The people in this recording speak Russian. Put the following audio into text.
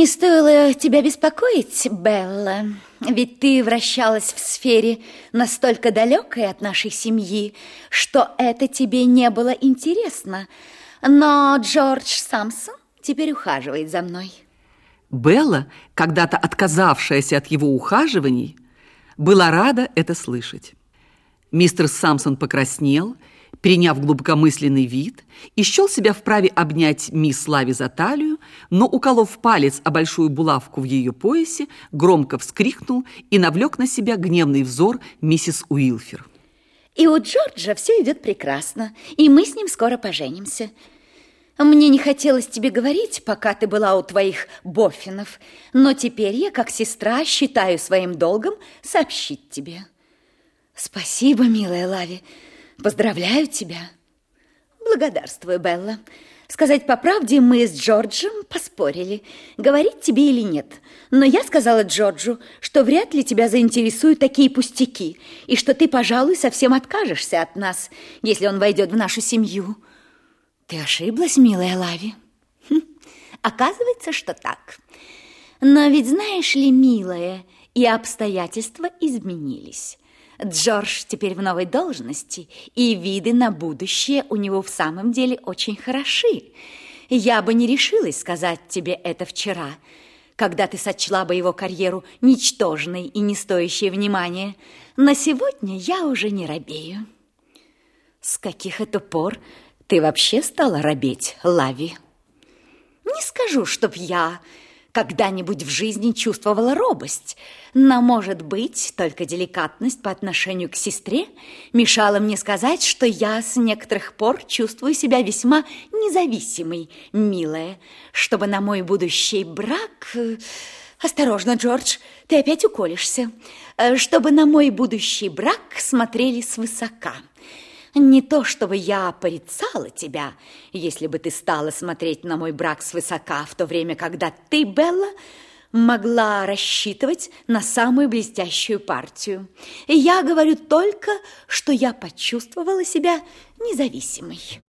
Не стоило тебя беспокоить, Белла, ведь ты вращалась в сфере настолько далекой от нашей семьи, что это тебе не было интересно. Но Джордж Самсон теперь ухаживает за мной. Белла, когда-то отказавшаяся от его ухаживаний, была рада это слышать. Мистер Самсон покраснел, приняв глубокомысленный вид, и счел себя вправе обнять мисс Лави за талию, но, уколов палец о большую булавку в ее поясе, громко вскрикнул и навлек на себя гневный взор миссис Уилфер. И у Джорджа все идет прекрасно, и мы с ним скоро поженимся. Мне не хотелось тебе говорить, пока ты была у твоих боффинов, но теперь я, как сестра, считаю своим долгом сообщить тебе. Спасибо, милая Лави. Поздравляю тебя. Благодарствую, Белла. Сказать по правде, мы с Джорджем поспорили, говорить тебе или нет. Но я сказала Джорджу, что вряд ли тебя заинтересуют такие пустяки, и что ты, пожалуй, совсем откажешься от нас, если он войдет в нашу семью. Ты ошиблась, милая Лави? Хм, оказывается, что так. Но ведь знаешь ли, милая, и обстоятельства изменились. Джордж теперь в новой должности, и виды на будущее у него в самом деле очень хороши. Я бы не решилась сказать тебе это вчера, когда ты сочла бы его карьеру ничтожной и не стоящей внимания. Но сегодня я уже не робею. С каких это пор ты вообще стала робеть, Лави? Не скажу, чтоб я когда-нибудь в жизни чувствовала робость, но, может быть, только деликатность по отношению к сестре мешала мне сказать, что я с некоторых пор чувствую себя весьма независимой, милая, чтобы на мой будущий брак... Э, осторожно, Джордж, ты опять уколешься. Э, чтобы на мой будущий брак смотрели свысока. Не то, чтобы я порицала тебя, если бы ты стала смотреть на мой брак свысока, в то время, когда ты, Белла, могла рассчитывать на самую блестящую партию. Я говорю только, что я почувствовала себя независимой.